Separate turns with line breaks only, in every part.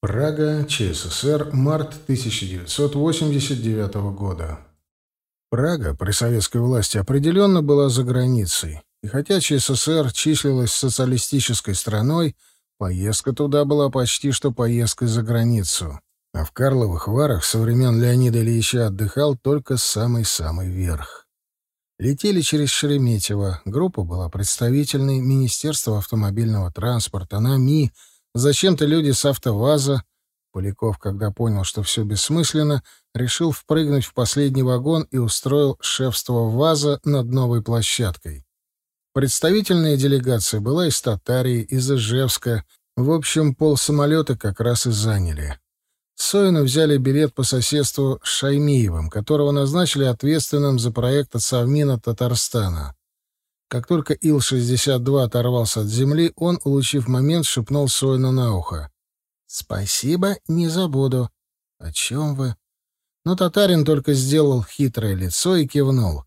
Прага, ЧССР, март 1989 года. Прага при советской власти определенно была за границей, и хотя ЧССР числилась социалистической страной, поездка туда была почти что поездкой за границу. А в Карловых Варах со времен Леонида Ильича отдыхал только самый-самый верх. Летели через Шереметьево, группа была представительной, Министерство автомобильного транспорта, НАМИ — Зачем-то люди с автоваза... Поляков, когда понял, что все бессмысленно, решил впрыгнуть в последний вагон и устроил шефство ВАЗа над новой площадкой. Представительная делегация была из Татарии, из Ижевска. В общем, пол самолета как раз и заняли. Соину взяли билет по соседству с Шаймиевым, которого назначили ответственным за проект от Совмина Татарстана. Как только Ил-62 оторвался от земли, он, улучив момент, шепнул Сойну на ухо. «Спасибо, не забуду». «О чем вы?» Но татарин только сделал хитрое лицо и кивнул.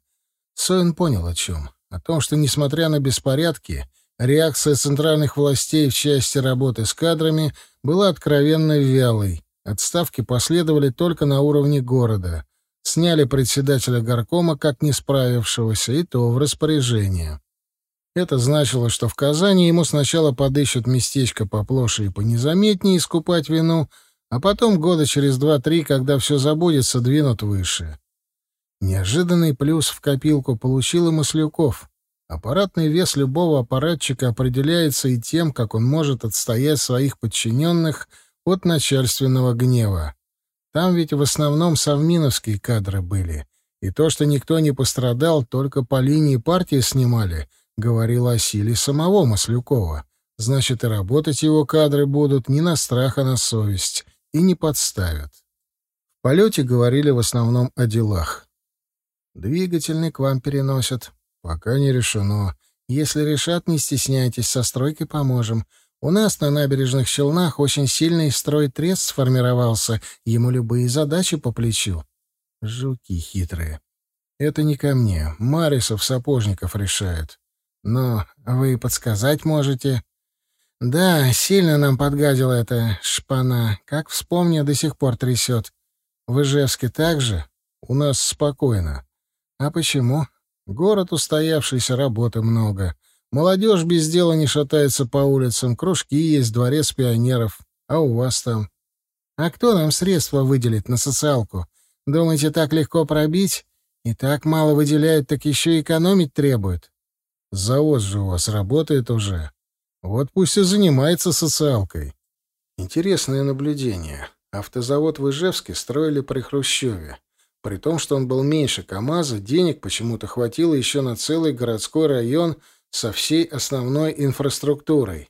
Сойн понял о чем. О том, что, несмотря на беспорядки, реакция центральных властей в части работы с кадрами была откровенно вялой. Отставки последовали только на уровне города. Сняли председателя горкома как не справившегося, и то в распоряжение. Это значило, что в Казани ему сначала подыщут местечко поплоше и понезаметнее искупать вину, а потом года через два-три, когда все забудется, двинут выше. Неожиданный плюс в копилку получил и Маслюков. Аппаратный вес любого аппаратчика определяется и тем, как он может отстоять своих подчиненных от начальственного гнева. Там ведь в основном совминовские кадры были. И то, что никто не пострадал, только по линии партии снимали, говорило о силе самого Маслюкова. Значит, и работать его кадры будут не на страх, а на совесть. И не подставят. В полете говорили в основном о делах. «Двигательный к вам переносят. Пока не решено. Если решат, не стесняйтесь, со стройкой поможем. У нас на набережных Челнах очень сильный строй-трест сформировался, ему любые задачи по плечу. Жуки хитрые. Это не ко мне. Марисов Сапожников решает. Но вы подсказать можете? Да, сильно нам подгадила эта шпана. Как вспомню, до сих пор трясет. В Ижевске так же? У нас спокойно. А почему? Город устоявшийся, работы много. Молодежь без дела не шатается по улицам, кружки есть, дворец пионеров. А у вас там? А кто нам средства выделит на социалку? Думаете, так легко пробить? И так мало выделяют, так еще и экономить требуют. Завод же у вас работает уже. Вот пусть и занимается социалкой. Интересное наблюдение. Автозавод в Ижевске строили при Хрущеве. При том, что он был меньше КАМАЗа, денег почему-то хватило еще на целый городской район — со всей основной инфраструктурой.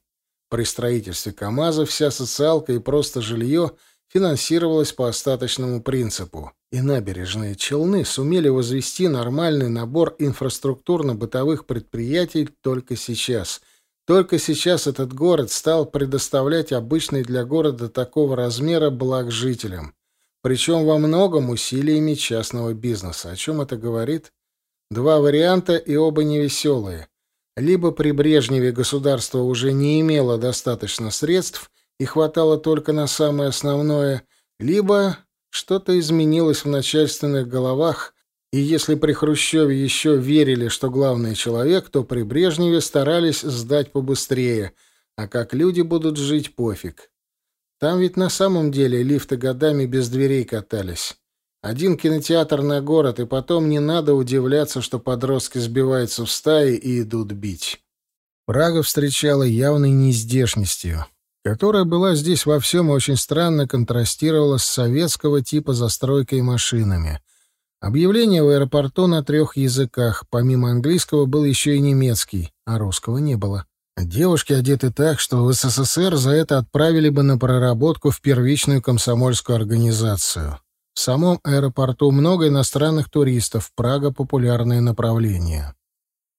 При строительстве КАМАЗа вся социалка и просто жилье финансировалось по остаточному принципу, и набережные Челны сумели возвести нормальный набор инфраструктурно-бытовых предприятий только сейчас. Только сейчас этот город стал предоставлять обычный для города такого размера благ жителям. Причем во многом усилиями частного бизнеса. О чем это говорит? Два варианта и оба невеселые. Либо при Брежневе государство уже не имело достаточно средств и хватало только на самое основное, либо что-то изменилось в начальственных головах, и если при Хрущеве еще верили, что главный человек, то при Брежневе старались сдать побыстрее, а как люди будут жить, пофиг. Там ведь на самом деле лифты годами без дверей катались. Один кинотеатр на город, и потом не надо удивляться, что подростки сбиваются в стаи и идут бить. Прага встречала явной нездешностью, которая была здесь во всем очень странно контрастировала с советского типа застройкой и машинами. Объявление в аэропорту на трех языках, помимо английского был еще и немецкий, а русского не было. Девушки одеты так, что в СССР за это отправили бы на проработку в первичную комсомольскую организацию. Самом аэропорту много иностранных туристов, Прага — популярное направление.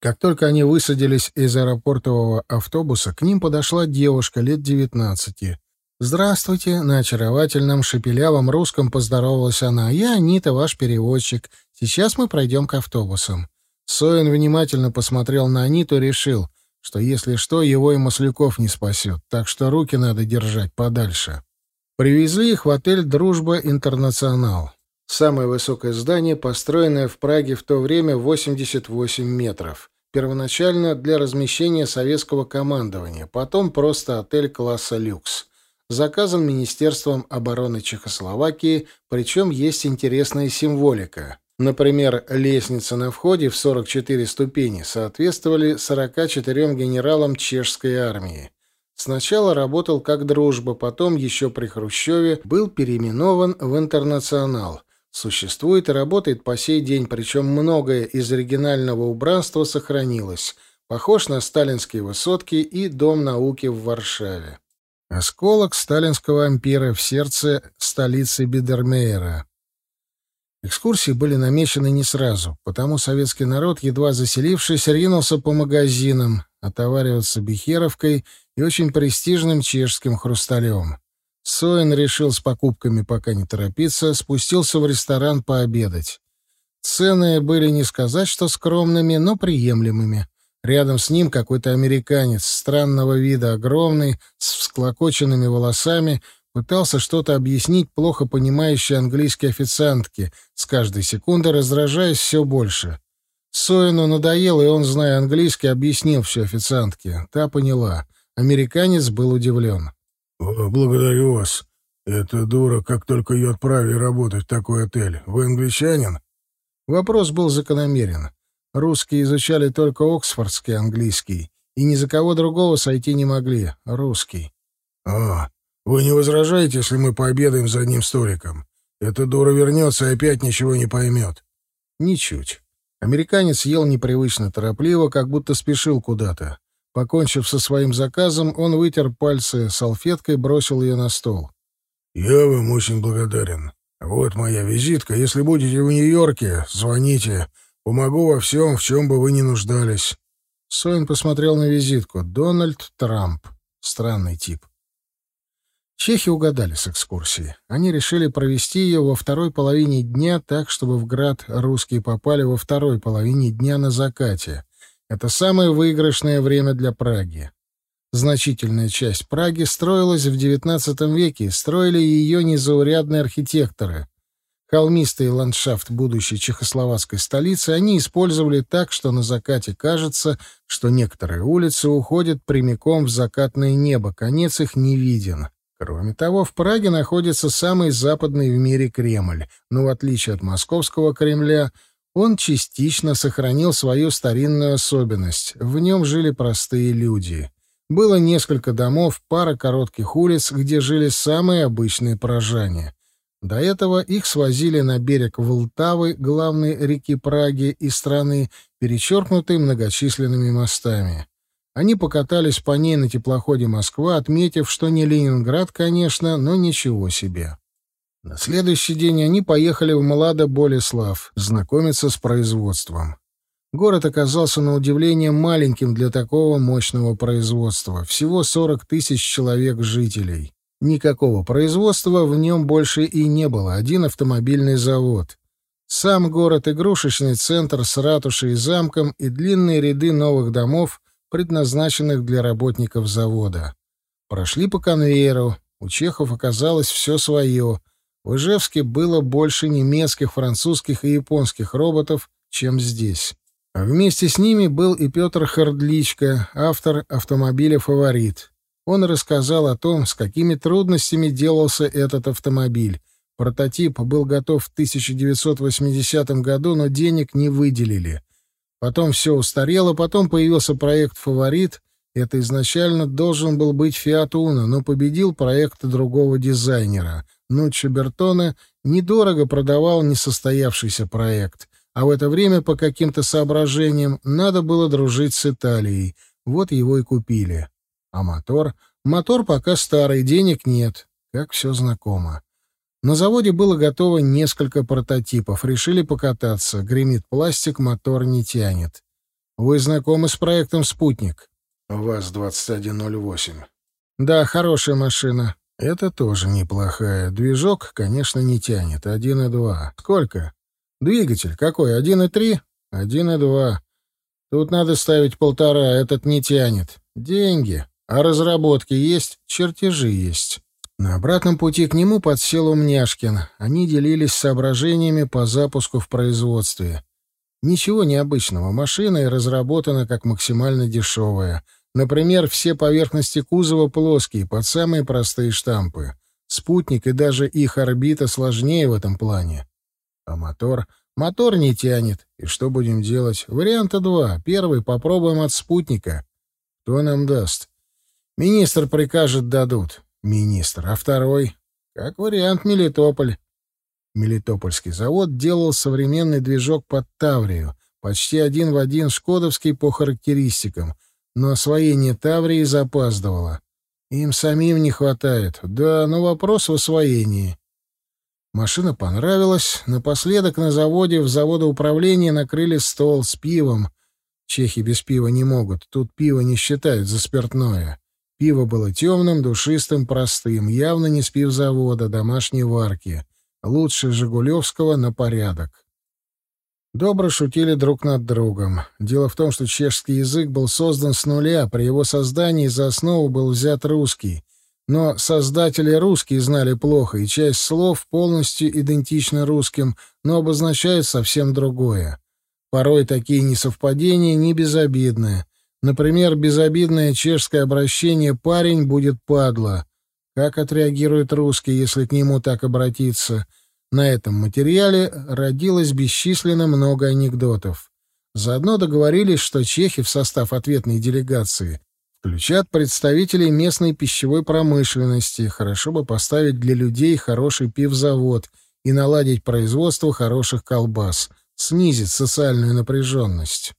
Как только они высадились из аэропортового автобуса, к ним подошла девушка лет девятнадцати. «Здравствуйте!» — на очаровательном шепелявом русском поздоровалась она. «Я Анита, ваш переводчик. Сейчас мы пройдем к автобусам». Соин внимательно посмотрел на Аниту и решил, что если что, его и Масляков не спасет, так что руки надо держать подальше. Привезли их в отель «Дружба Интернационал». Самое высокое здание, построенное в Праге в то время 88 метров. Первоначально для размещения советского командования, потом просто отель класса люкс. Заказан Министерством обороны Чехословакии, причем есть интересная символика. Например, лестница на входе в 44 ступени соответствовали 44 генералам чешской армии. Сначала работал как дружба, потом еще при Хрущеве был переименован в «Интернационал». Существует и работает по сей день, причем многое из оригинального убранства сохранилось. Похож на сталинские высотки и Дом науки в Варшаве. Осколок сталинского ампира в сердце столицы Бидермейера. Экскурсии были намечены не сразу, потому советский народ, едва заселившись, ринулся по магазинам, отовариваться бихеровкой и очень престижным чешским хрусталем. Соин решил с покупками пока не торопиться, спустился в ресторан пообедать. Цены были не сказать, что скромными, но приемлемыми. Рядом с ним какой-то американец, странного вида, огромный, с всклокоченными волосами, Пытался что-то объяснить плохо понимающей английской официантке, с каждой секундой раздражаясь все больше. Соину надоело, и он, зная английский, объяснил все официантке. Та поняла. Американец был удивлен.
«Благодарю вас. Эта дура, как только ее отправили работать в такой отель. Вы англичанин?»
Вопрос был закономерен. Русские изучали только оксфордский английский, и ни за кого другого сойти не могли. Русский.
«А, вы не возражаете, если мы пообедаем за одним столиком? Эта дура вернется и опять ничего не поймет.
Ничуть. Американец ел непривычно торопливо, как будто спешил куда-то. Покончив со своим заказом, он вытер пальцы салфеткой, бросил ее на стол.
«Я вам очень благодарен. Вот моя визитка. Если будете в Нью-Йорке, звоните. Помогу во всем, в чем бы вы ни нуждались».
Сойн посмотрел на визитку. «Дональд Трамп. Странный тип. Чехи угадали с экскурсией. Они решили провести ее во второй половине дня так, чтобы в град русские попали во второй половине дня на закате. Это самое выигрышное время для Праги. Значительная часть Праги строилась в XIX веке, строили ее незаурядные архитекторы. Холмистый ландшафт будущей чехословацкой столицы они использовали так, что на закате кажется, что некоторые улицы уходят прямиком в закатное небо, конец их не виден. Кроме того, в Праге находится самый западный в мире Кремль, но в отличие от московского Кремля, он частично сохранил свою старинную особенность. В нем жили простые люди. Было несколько домов, пара коротких улиц, где жили самые обычные прожане. До этого их свозили на берег Волтавы, главной реки Праги и страны, перечеркнутой многочисленными мостами. Они покатались по ней на теплоходе «Москва», отметив, что не Ленинград, конечно, но ничего себе. На следующий день они поехали в Младо-Болеслав знакомиться с производством. Город оказался на удивление маленьким для такого мощного производства. Всего 40 тысяч человек жителей. Никакого производства в нем больше и не было. Один автомобильный завод. Сам город — игрушечный центр с ратушей и замком и длинные ряды новых домов — предназначенных для работников завода. Прошли по конвейеру. У чехов оказалось все свое. В Ижевске было больше немецких, французских и японских роботов, чем здесь. А вместе с ними был и Петр Хардличко, автор автомобиля «Фаворит». Он рассказал о том, с какими трудностями делался этот автомобиль. Прототип был готов в 1980 году, но денег не выделили. Потом все устарело, потом появился проект «Фаворит». Это изначально должен был быть «Фиат Уно», но победил проект другого дизайнера. Нуччо Бертоне недорого продавал несостоявшийся проект. А в это время по каким-то соображениям надо было дружить с Италией. Вот его и купили. А мотор? Мотор пока старый, денег нет. Как все знакомо. На заводе было готово несколько прототипов. Решили покататься. Гремит пластик, мотор не тянет. Вы знакомы с проектом «Спутник»? ВАЗ-2108. Да, хорошая машина. Это тоже неплохая. Движок, конечно, не тянет. 1,2. Сколько? Двигатель какой? 1,3? 1,2. Тут надо ставить полтора, этот не тянет. Деньги. А разработки есть, чертежи есть. На обратном пути к нему подсел Умняшкин. Они делились соображениями по запуску в производстве. Ничего необычного. Машина и разработана как максимально дешевая. Например, все поверхности кузова плоские, под самые простые штампы. Спутник и даже их орбита сложнее в этом плане. А мотор? Мотор не тянет. И что будем делать? Варианта два. Первый попробуем от спутника. Кто нам даст? Министр прикажет, дадут. Министр. А второй? Как вариант Мелитополь. Мелитопольский завод делал современный движок под Таврию, почти один в один шкодовский по характеристикам, но освоение Таврии запаздывало. Им самим не хватает. Да, но вопрос в освоении. Машина понравилась. Напоследок на заводе в заводоуправлении накрыли стол с пивом. Чехи без пива не могут. Тут пиво не считают за спиртное. Пиво было темным, душистым, простым, явно не с пивзавода, домашней варки. Лучше Жигулевского на порядок. Добро шутили друг над другом. Дело в том, что чешский язык был создан с нуля, при его создании за основу был взят русский. Но создатели русские знали плохо, и часть слов полностью идентична русским, но обозначают совсем другое. Порой такие несовпадения не безобидны. Например, безобидное чешское обращение «парень» будет «падла». Как отреагирует русский, если к нему так обратиться — на этом материале родилось бесчисленно много анекдотов. Заодно договорились, что чехи в состав ответной делегации включат представителей местной пищевой промышленности. Хорошо бы поставить для людей хороший пивзавод и наладить производство хороших колбас, снизить социальную напряженность.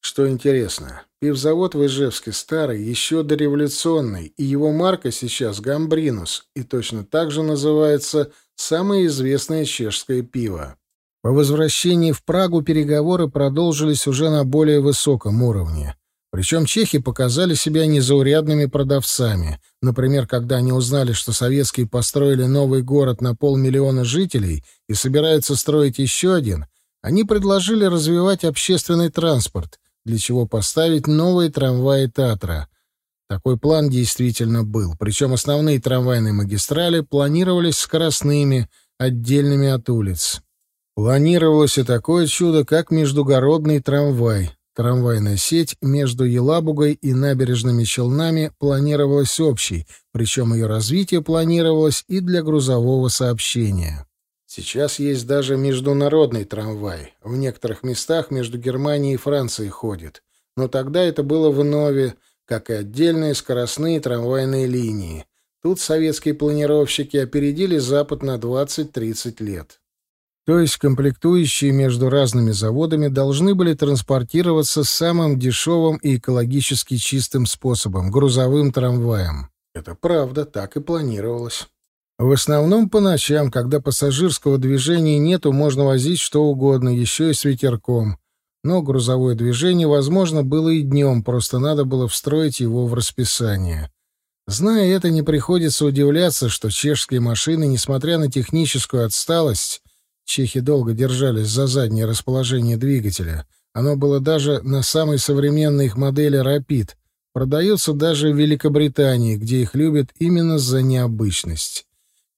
Что интересно, пивзавод в Ижевске старый, еще дореволюционный, и его марка сейчас «Гамбринус», и точно так же называется самое известное чешское пиво. По возвращении в Прагу переговоры продолжились уже на более высоком уровне. Причем чехи показали себя незаурядными продавцами. Например, когда они узнали, что советские построили новый город на полмиллиона жителей и собираются строить еще один, они предложили развивать общественный транспорт, для чего поставить новые трамваи Татра. Такой план действительно был, причем основные трамвайные магистрали планировались скоростными, отдельными от улиц. Планировалось и такое чудо, как междугородный трамвай. Трамвайная сеть между Елабугой и набережными Челнами планировалась общей, причем ее развитие планировалось и для грузового сообщения. Сейчас есть даже международный трамвай. В некоторых местах между Германией и Францией ходит. Но тогда это было в Нове, как и отдельные скоростные трамвайные линии. Тут советские планировщики опередили Запад на 20-30 лет. То есть комплектующие между разными заводами должны были транспортироваться самым дешевым и экологически чистым способом — грузовым трамваем. Это правда, так и планировалось. В основном по ночам, когда пассажирского движения нету, можно возить что угодно, еще и с ветерком. Но грузовое движение возможно было и днем, просто надо было встроить его в расписание. Зная это, не приходится удивляться, что чешские машины, несмотря на техническую отсталость, чехи долго держались за заднее расположение двигателя, оно было даже на самой современной их модели «Рапид», продаются даже в Великобритании, где их любят именно за необычность.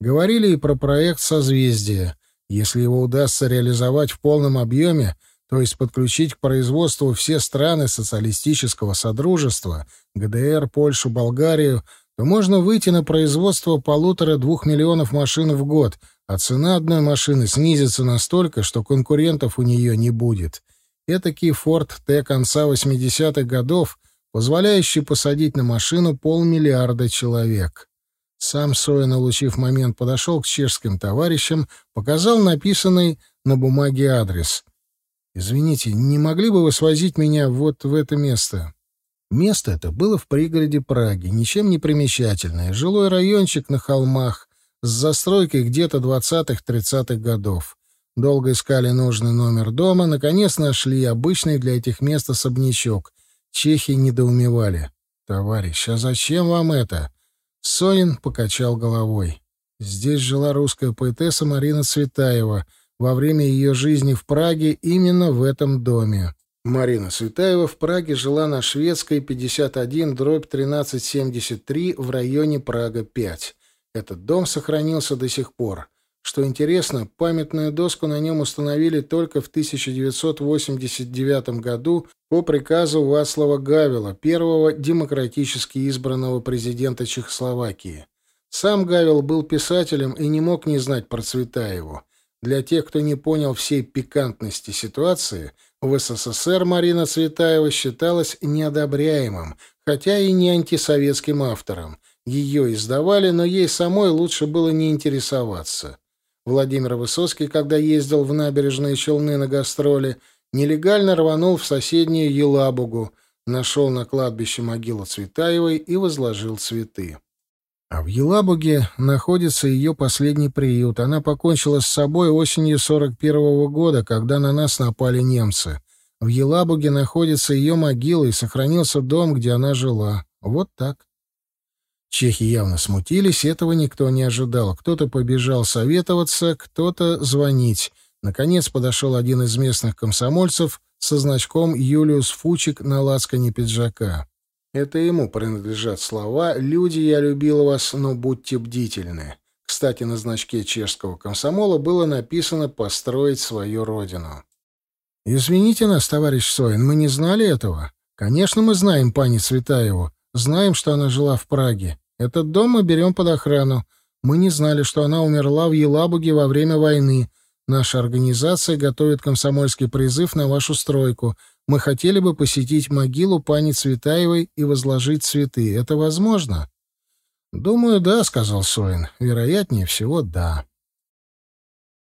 Говорили и про проект «Созвездие». Если его удастся реализовать в полном объеме, то есть подключить к производству все страны социалистического содружества, ГДР, Польшу, Болгарию, то можно выйти на производство полутора-двух миллионов машин в год, а цена одной машины снизится настолько, что конкурентов у нее не будет. Этакий Ford Т конца 80-х годов, позволяющий посадить на машину полмиллиарда человек. Сам Соин, улучив момент, подошел к чешским товарищам, показал написанный на бумаге адрес. «Извините, не могли бы вы свозить меня вот в это место?» Место это было в пригороде Праги, ничем не примечательное. Жилой райончик на холмах, с застройкой где-то двадцатых-тридцатых годов. Долго искали нужный номер дома, наконец нашли обычный для этих мест особнячок. Чехи недоумевали. «Товарищ, а зачем вам это?» Сонин покачал головой. Здесь жила русская поэтесса Марина Цветаева. Во время ее жизни в Праге именно в этом доме. Марина Цветаева в Праге жила на Шведской 51 дробь 1373 в районе Прага-5. Этот дом сохранился до сих пор. Что интересно, памятную доску на нем установили только в 1989 году по приказу Вацлава Гавела, первого демократически избранного президента Чехословакии. Сам Гавел был писателем и не мог не знать про Цветаеву. Для тех, кто не понял всей пикантности ситуации, в СССР Марина Цветаева считалась неодобряемым, хотя и не антисоветским автором. Ее издавали, но ей самой лучше было не интересоваться. Владимир Высоцкий, когда ездил в набережные Челны на гастроли, нелегально рванул в соседнюю Елабугу, нашел на кладбище могилу Цветаевой и возложил цветы. А в Елабуге находится ее последний приют. Она покончила с собой осенью 41 -го года, когда на нас напали немцы. В Елабуге находится ее могила и сохранился дом, где она жила. Вот так. Чехи явно смутились, этого никто не ожидал. Кто-то побежал советоваться, кто-то звонить. Наконец подошел один из местных комсомольцев со значком «Юлиус Фучик» на лацкане пиджака. Это ему принадлежат слова «Люди, я любил вас, но будьте бдительны». Кстати, на значке чешского комсомола было написано «Построить свою родину». «Извините нас, товарищ Соин, мы не знали этого. Конечно, мы знаем пани Цветаеву. Знаем, что она жила в Праге. Этот дом мы берем под охрану. Мы не знали, что она умерла в Елабуге во время войны. Наша организация готовит комсомольский призыв на вашу стройку. Мы хотели бы посетить могилу пани Цветаевой и возложить цветы. Это возможно?» «Думаю, да», — сказал Соин. «Вероятнее всего, да».